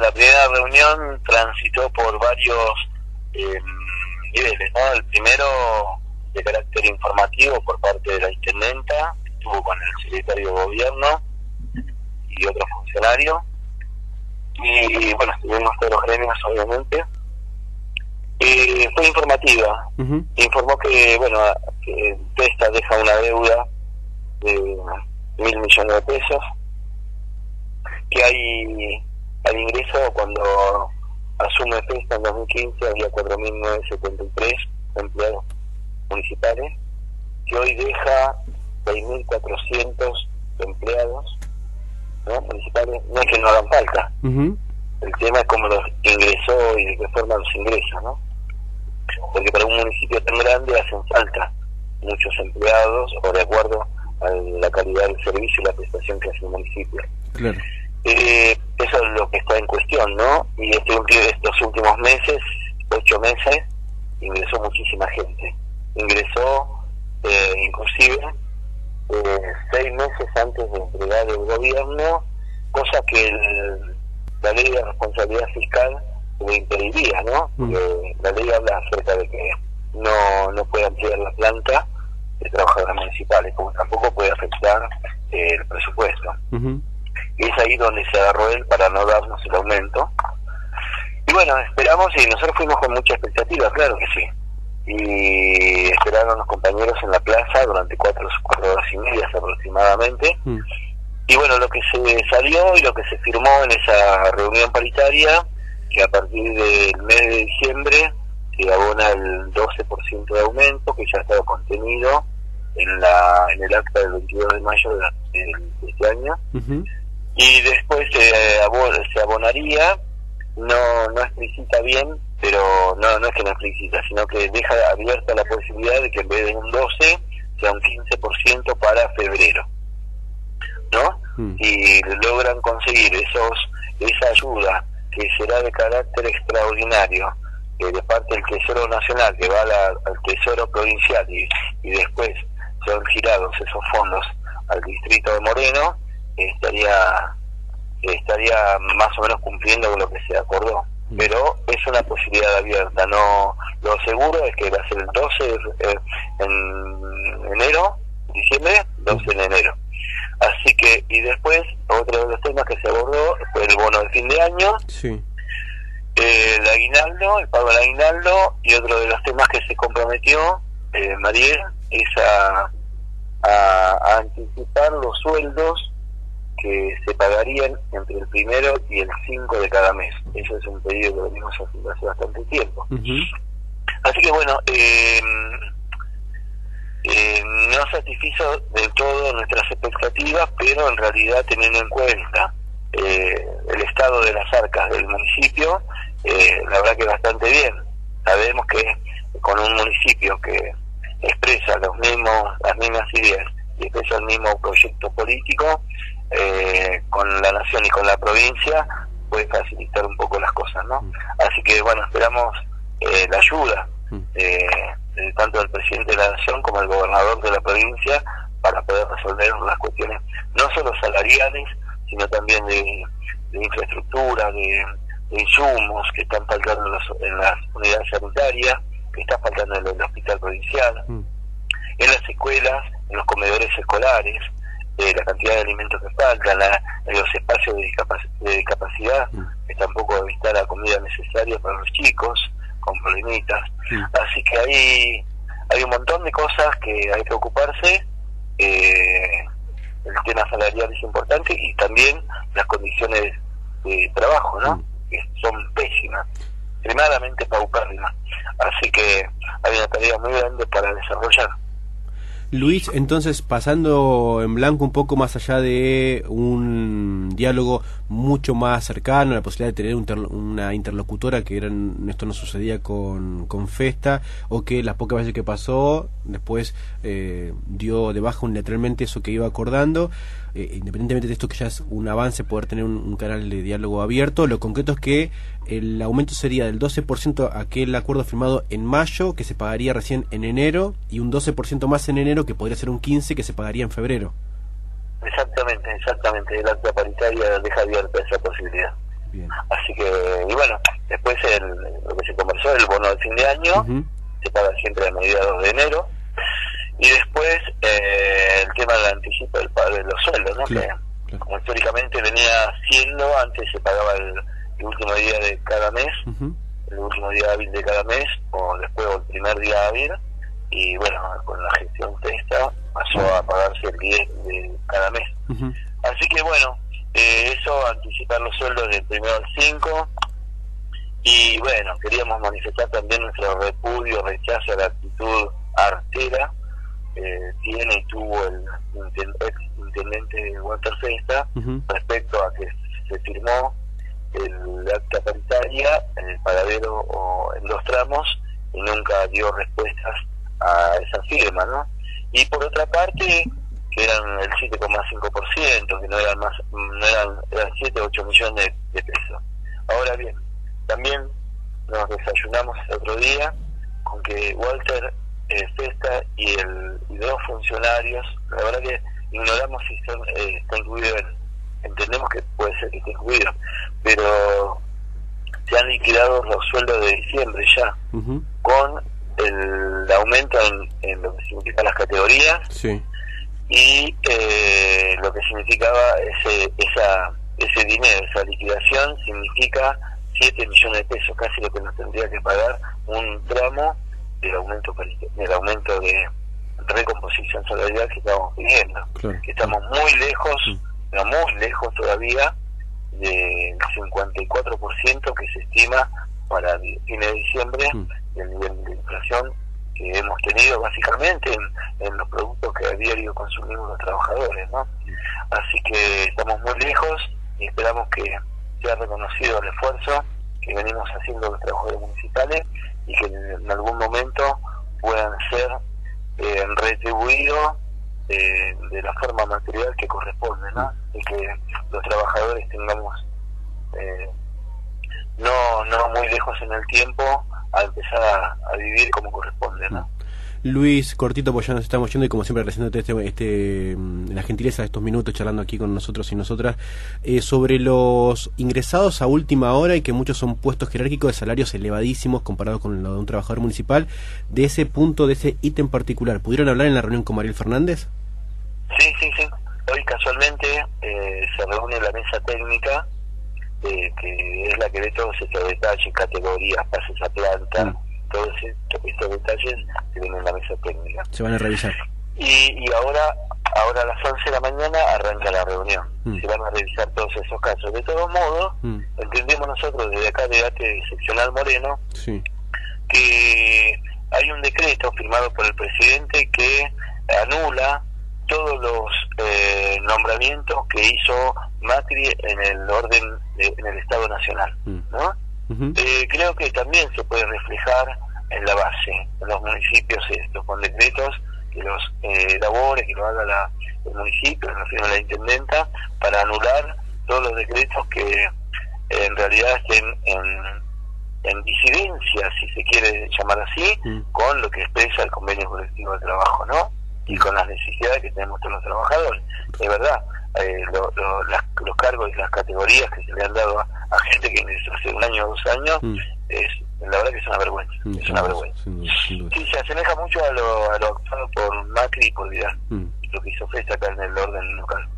la primera reunión transitó por varios eh, niveles, ¿no? El primero de carácter informativo por parte de la intendenta, estuvo con el secretario de gobierno y otro funcionario, y, bueno, estuvimos todos los gremios, obviamente. Eh, fue informativa, informó que, bueno, que Testa deja una deuda de mil millones de pesos, que hay al ingreso cuando asume Testa en 2015 había 4.973 empleados municipales, que hoy deja 6.400 empleados municipales, no es que no hagan falta. El tema es cómo los ingresó y de qué forma los ingresa, ¿no? Porque para un municipio tan grande hacen falta muchos empleados o de acuerdo a la calidad del servicio y la prestación que hace el municipio. Eh, eso es lo que está en cuestión, ¿no? Y este, estos últimos meses, ocho meses, ingresó muchísima gente. Ingresó, eh, inclusive, eh, seis meses antes de entregar el gobierno, cosa que la ley de responsabilidad fiscal le impediría, ¿no? Mm. Porque la ley habla acerca de que no, no puede ampliar la planta de trabajadores municipales, como tampoco puede afectar eh, el presupuesto. Es ahí donde se agarró él para no darnos el aumento. Y bueno, esperamos y nosotros fuimos con mucha expectativa, claro que sí y esperaron los compañeros en la plaza durante cuatro, cuatro horas y media aproximadamente. Mm. Y bueno, lo que se salió y lo que se firmó en esa reunión paritaria, que a partir del mes de diciembre se abona el 12% de aumento, que ya ha estado contenido en, la, en el acta del 22 de mayo de, este año. Y después se abonaría, no, no explicita bien pero no, no es que no explicita, sino que deja abierta la posibilidad de que en vez de un 12 sea un 15% para febrero, ¿no? Mm. Y logran conseguir esos esa ayuda que será de carácter extraordinario eh, de parte del Tesoro Nacional que va al Tesoro Provincial y, y después son girados esos fondos al distrito de Moreno, estaría estaría más o menos cumpliendo con lo que se acordó pero es una posibilidad abierta. no Lo seguro es que va a ser el 12 eh, en enero, diciembre, 12 de enero. Así que, y después, otro de los temas que se abordó fue el bono de fin de año, sí. el aguinaldo, el pago del aguinaldo, y otro de los temas que se comprometió eh, Mariel es a, a anticipar los sueldos que se pagarían entre el primero y el 5 de cada mes. Eso es un pedido que venimos haciendo hace bastante tiempo. Así que bueno, eh, eh, no satisfizo del todo nuestras expectativas, pero en realidad teniendo en cuenta eh, el estado de las arcas del municipio, la verdad que bastante bien. Sabemos que con un municipio que expresa los mismos, las mismas ideas y expresa el mismo proyecto político, eh, con la nación y con la provincia puede facilitar un poco las cosas, ¿no? Mm. Así que bueno, esperamos eh, la ayuda mm. eh, de tanto del presidente de la nación como el gobernador de la provincia para poder resolver las cuestiones no solo salariales, sino también de, infraestructura, de, insumos que están faltando en, las unidades sanitarias, que están faltando en el hospital provincial, mm. en las escuelas, en los comedores escolares, la cantidad de alimentos que faltan, los espacios de, discapacidad, mm. que tampoco está la comida necesaria para los chicos con problemitas. Mm. Así que hay, hay un montón de cosas que hay que ocuparse. Eh, el tema salarial es importante y también las condiciones de trabajo, ¿no? Mm. Que son pésimas, extremadamente paupérrimas. Así que hay una tarea muy grande para desarrollar. Luis, entonces pasando en blanco un poco más allá de un diálogo mucho más cercano, la posibilidad de tener una interlocutora que esto no sucedía con, con Festa, o que las pocas veces que pasó, después eh, dio de baja unilateralmente eso que iba acordando, eh, independientemente de esto que ya es un avance, poder tener un, canal de diálogo abierto, lo concreto es que el aumento sería del 12% aquel acuerdo firmado en mayo, que se pagaría recién en enero, y un 12% más en enero, que podría ser un 15% que se pagaría en febrero. Exactamente, exactamente. El acta paritaria deja abierta esa posibilidad. Así que el, lo que se conversó, el bono de fin de año, se paga siempre a mediados de enero, y después eh, el tema del anticipo del pago de los sueldos, ¿no? que como históricamente venía siendo, antes se pagaba el, último día de cada mes, el último día hábil de cada mes, o después el primer día hábil, y bueno, con la gestión esta pasó a pagarse el 10 de cada mes. Así que bueno, eh, eso, anticipar los sueldos del primero al 5, y bueno, queríamos manifestar también nuestro repudio, rechazo a la actitud artera que tiene y tuvo el ex intendente Walter Festa respecto a que se firmó el acta paritaria en el paradero o en dos tramos y nunca dio respuestas a esa firma, ¿no? Y por otra parte, que eran el 7,5%, que no eran más, no eran, eran 7 o 8 millones de pesos. Ahora bien, también nos desayunamos el otro día con que Walter eh, Festa y, el, dos funcionarios, la verdad que ignoramos si son, eh, está incluido entendemos que puede ser que esté incluido, pero se han liquidado los sueldos de diciembre ya, con el aumento en, lo que significan las categorías. Y eh, lo que significaba ese, esa, ese dinero, esa liquidación, significa 7 millones de pesos, casi lo que nos tendría que pagar un tramo del aumento del aumento de recomposición salarial que estamos pidiendo. Que estamos muy lejos, pero muy lejos todavía del 54% que se estima para el fin de diciembre del nivel de inflación que hemos tenido básicamente en, los productos que a diario consumimos los trabajadores. ¿no? Así que estamos muy lejos y esperamos que se ha reconocido el esfuerzo que venimos haciendo los trabajadores municipales y que en algún momento puedan ser eh, retribuidos eh, de la forma material que corresponde, ¿no? Y que los trabajadores tengamos eh, muy lejos en el tiempo a empezar a, a vivir como corresponde, ¿no? Luis, cortito, pues ya nos estamos yendo y como siempre agradeciéndote este, este, mm, la gentileza de estos minutos charlando aquí con nosotros y nosotras eh, sobre los ingresados a última hora y que muchos son puestos jerárquicos de salarios elevadísimos comparados con lo de un trabajador municipal. De ese punto, de ese ítem particular, ¿pudieron hablar en la reunión con Mariel Fernández? Sí, sí, sí. Hoy casualmente eh, se reúne la mesa técnica eh, que es la que ve todos estos detalles, categorías, pases a planta. Mm todos estos detalles que vienen en la mesa técnica. Se van a revisar. Y, y ahora ahora a las 11 de la mañana arranca la reunión. Mm. Se van a revisar todos esos casos. De todos modos, mm. entendemos nosotros desde acá de ATE Seccional Moreno que hay un decreto firmado por el presidente que anula todos los eh, nombramientos que hizo Macri en el orden en el Estado Nacional, mm. ¿no? Eh, creo que también se puede reflejar en la base, en los municipios estos, con decretos que los eh, elabore, que lo haga la, el municipio, lo firme la intendenta, para anular todos los decretos que eh, en realidad estén en, en disidencia, si se quiere llamar así, mm. con lo que expresa el convenio colectivo de trabajo, ¿no? Y con las necesidades que tenemos todos los trabajadores. Es verdad, eh, los cargos y las categorías que se le han dado a, gente que hace un año o dos años, mm. es la verdad que es una vergüenza. Mm, es una vergüenza. Sí, se asemeja mucho a lo, a lo actuado por Macri y por Vidal, mm. lo que hizo Festa acá en el orden local.